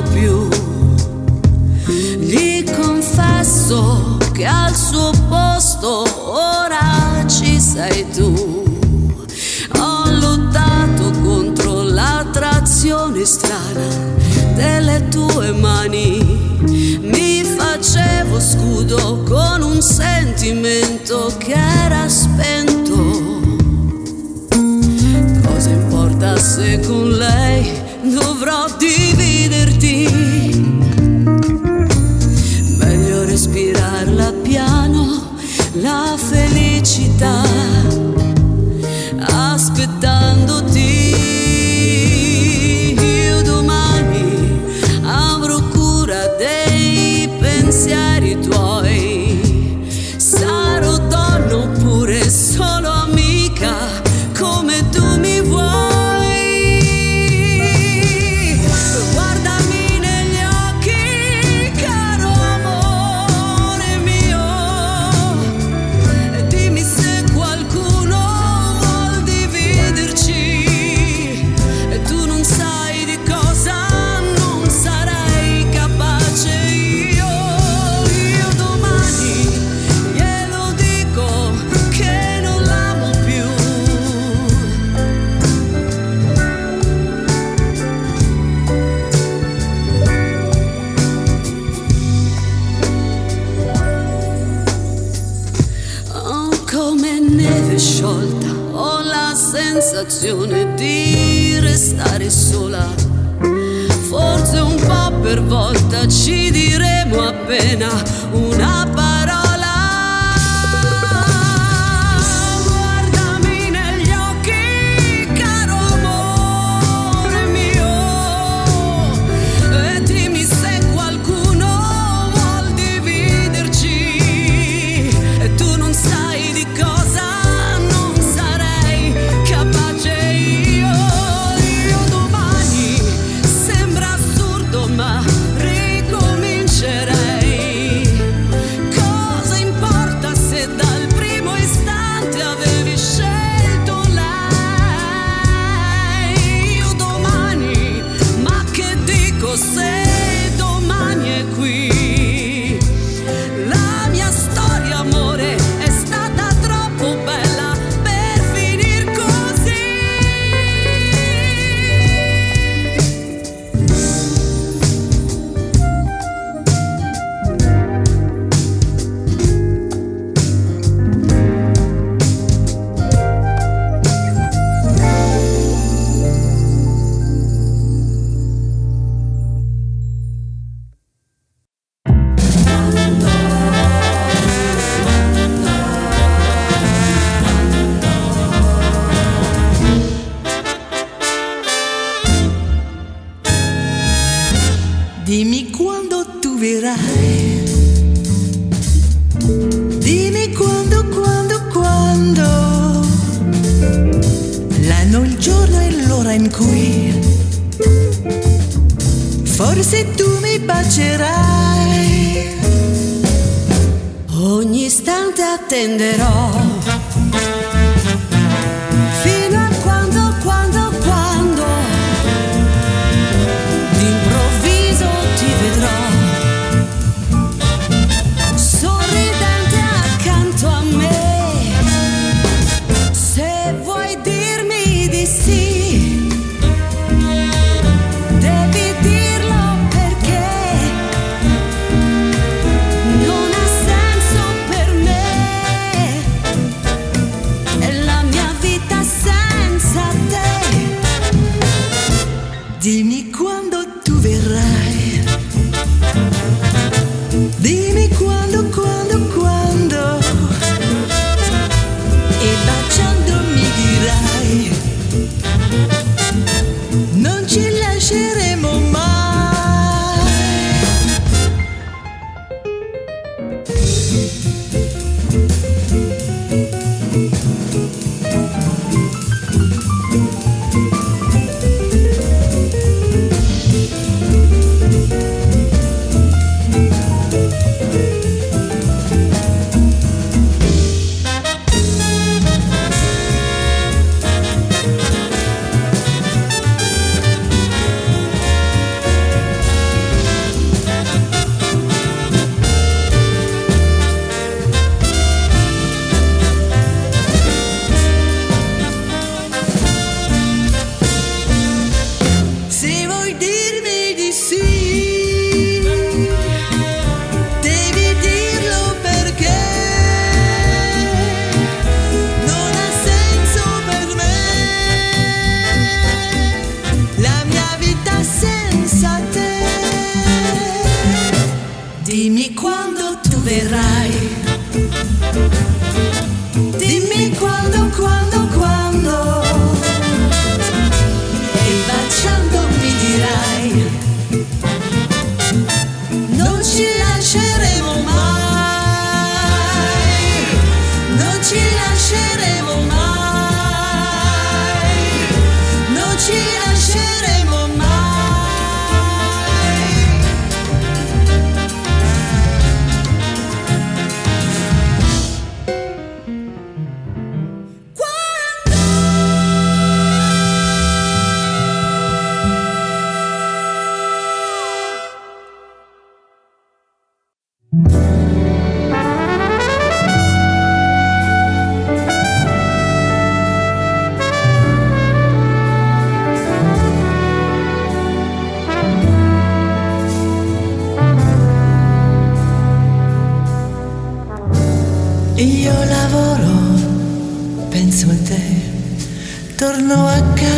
posso più. Gli confesso che al suo posto ora ci sei tu. Ho lottato contro l'attrazione strana delle tue mani. Mi facevo scudo con un sentimento che era spento. Cosa importa se con lei dovrò dire? l'ossessione di restare sola. Forse un po' per volta ci diremo appena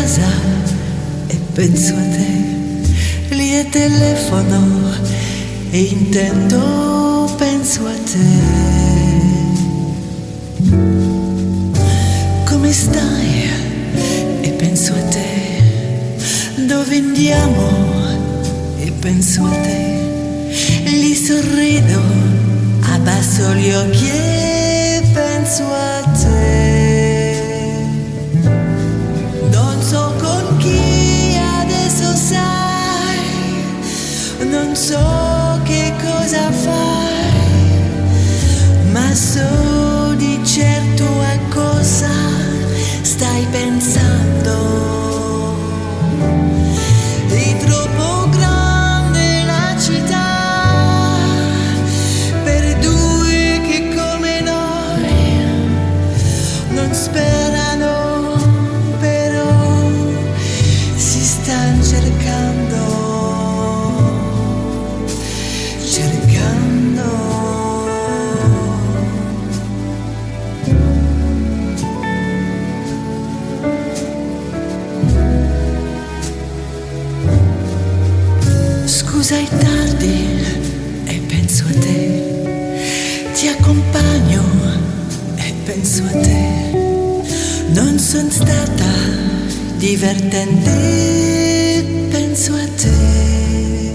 casa e penso a te. Lì è telefono e intendo, penso a te. Come stai? E penso a te. Dove andiamo? E penso a te. Gli sorrido, abbasso gli occhi e penso a te. Penso a te, non sono stata divertente, penso a te.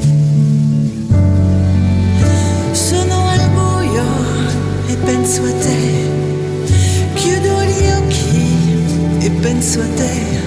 Sono al buio e penso a te, chiudo gli occhi e penso a te.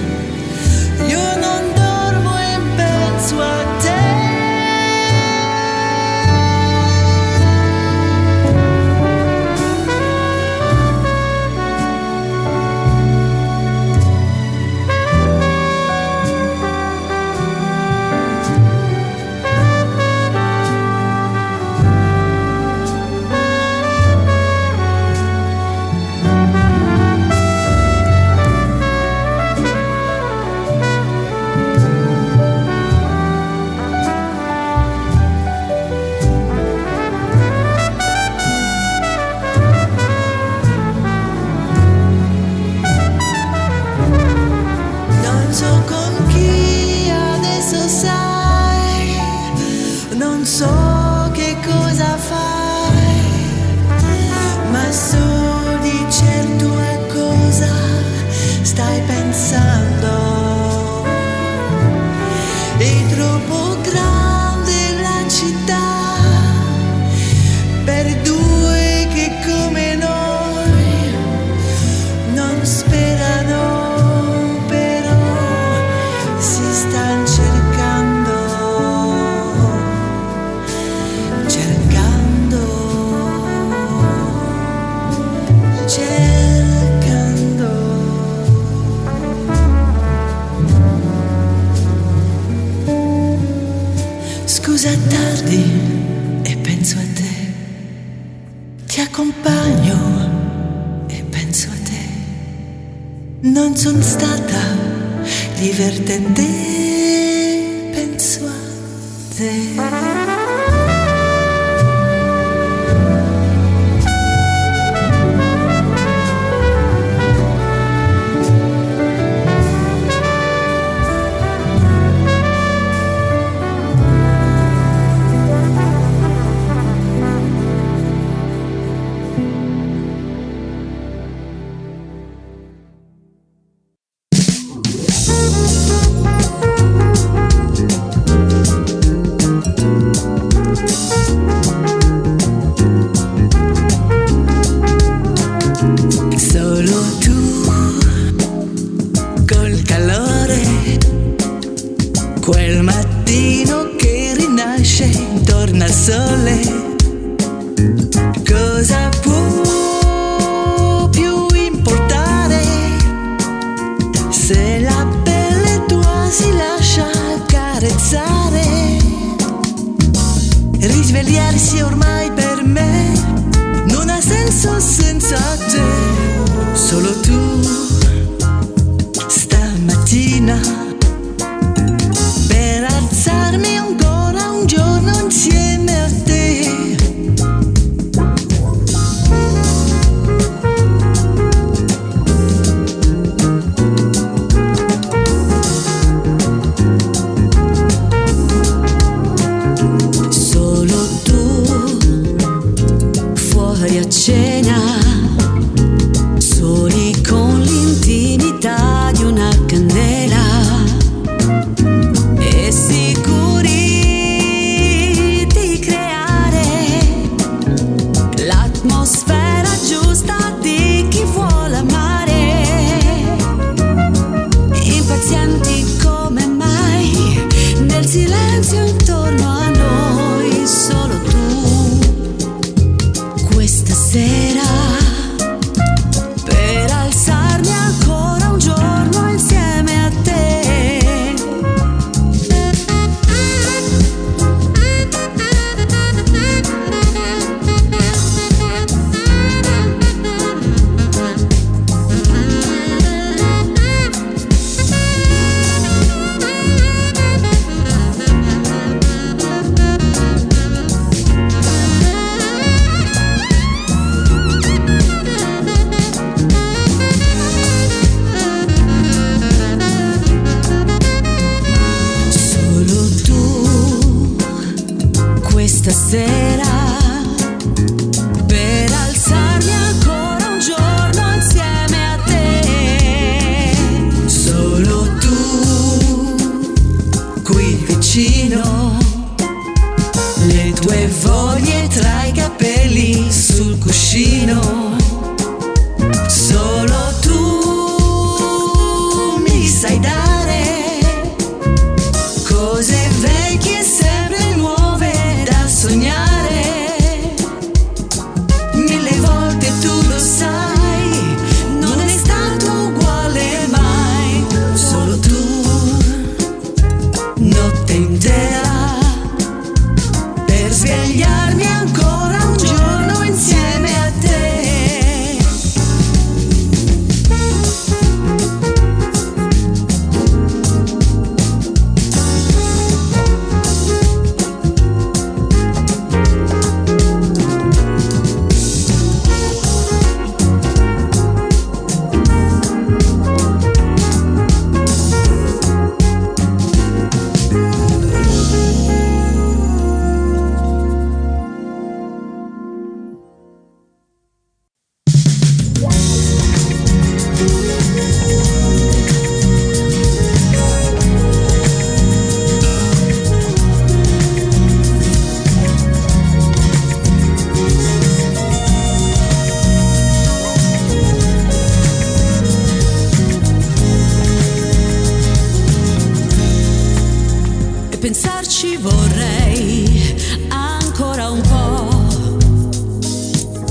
ancora un po'.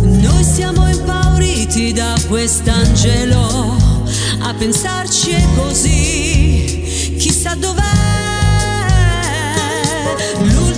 Noi siamo impauriti da quest'angelo, a pensarci è così, chissà dov'è. Lui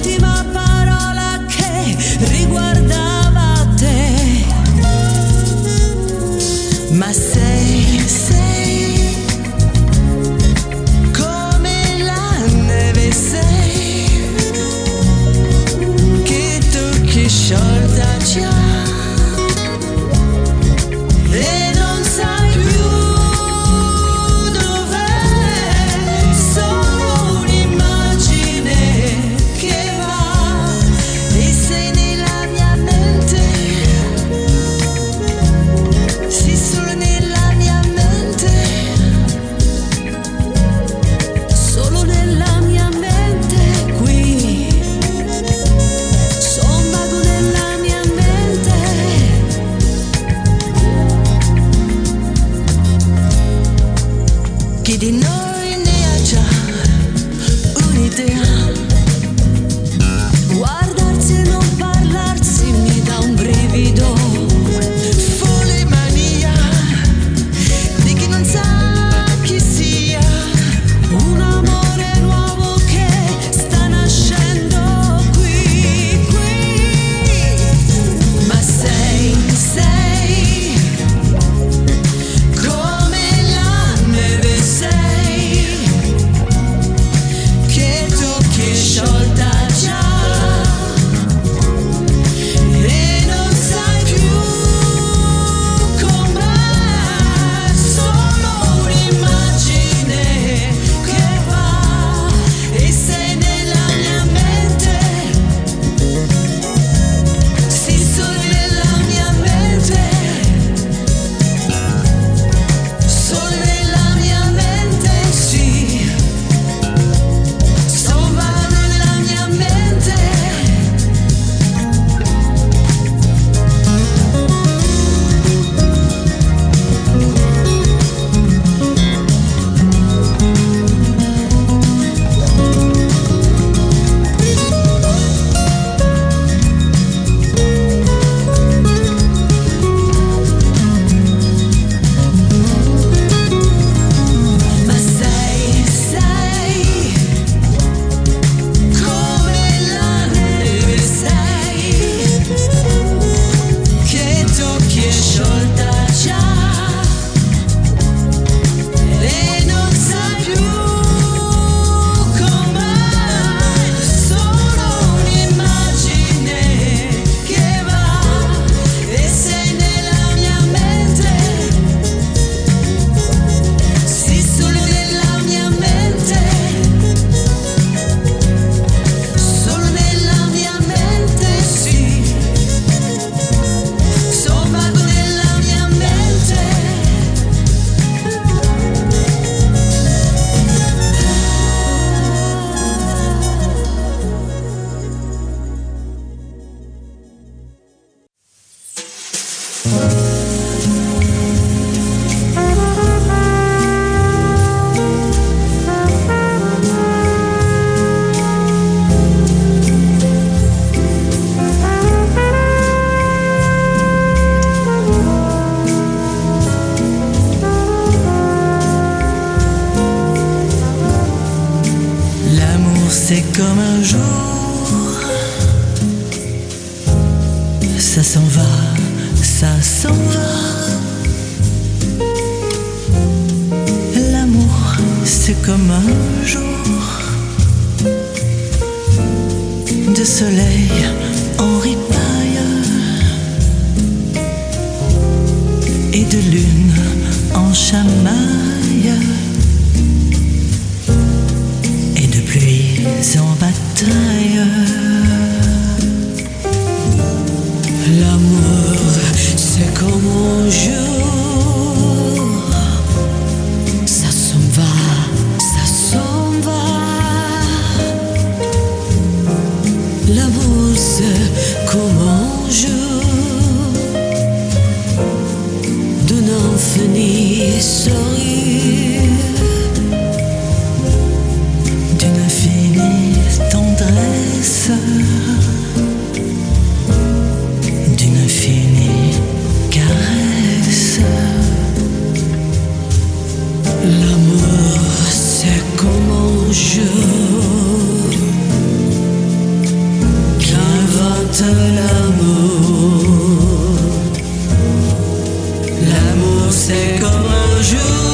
ça s'en va, ça s'en va. L'amour, c'est comme un jour de soleil en ripaille et de lune en chamaille et de pluie en bataille. C'est comme un jour.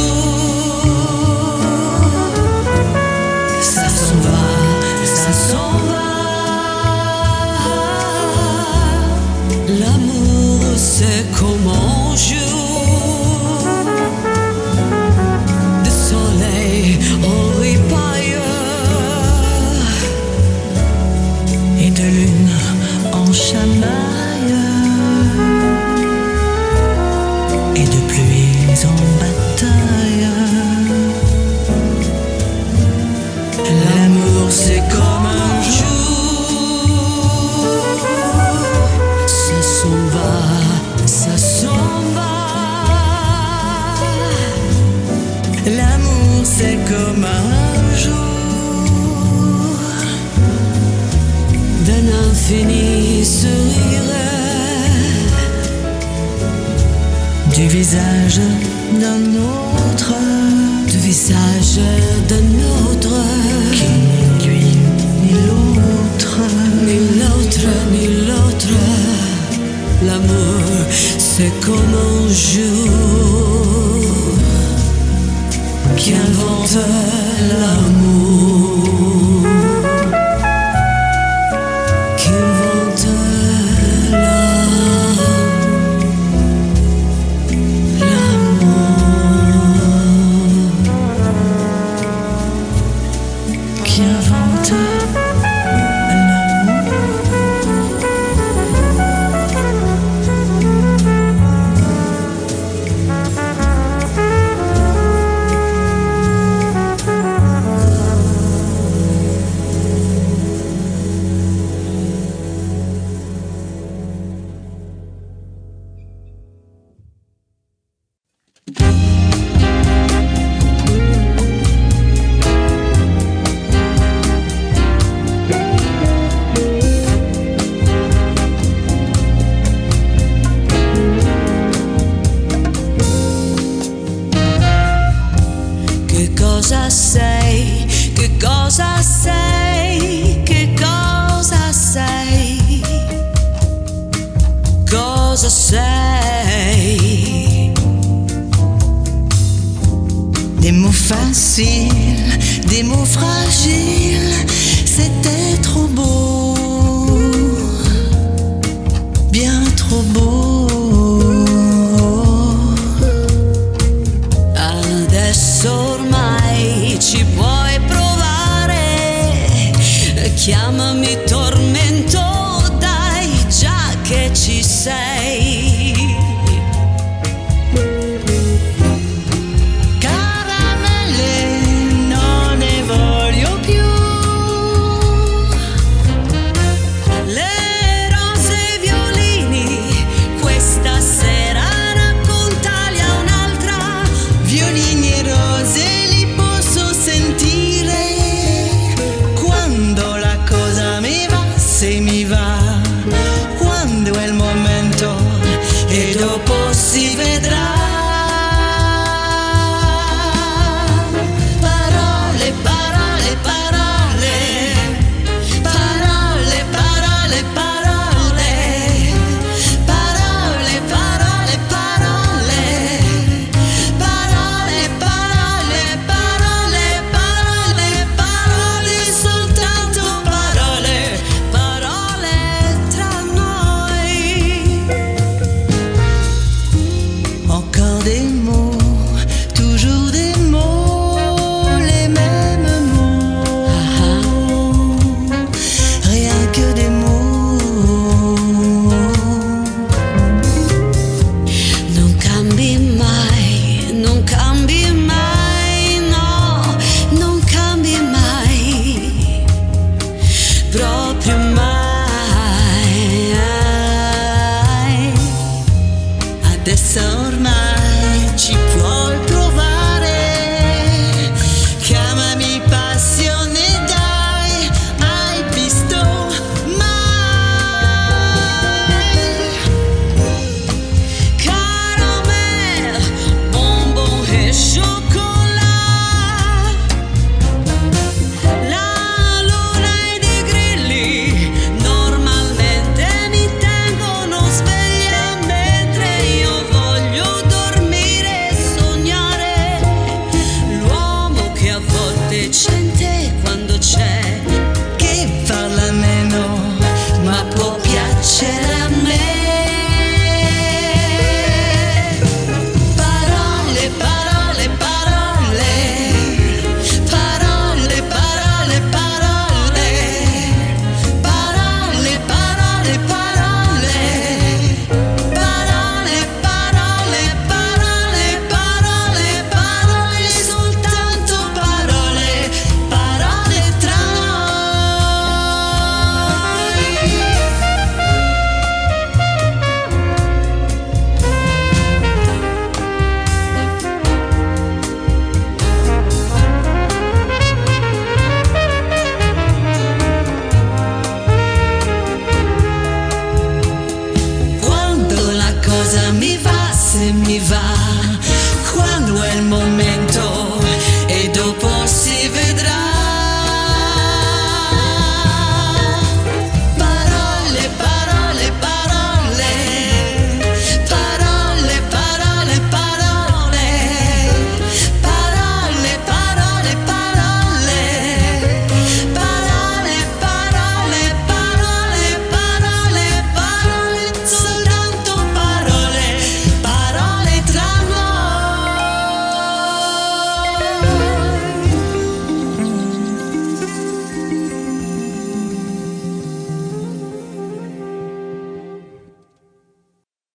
Trop beau.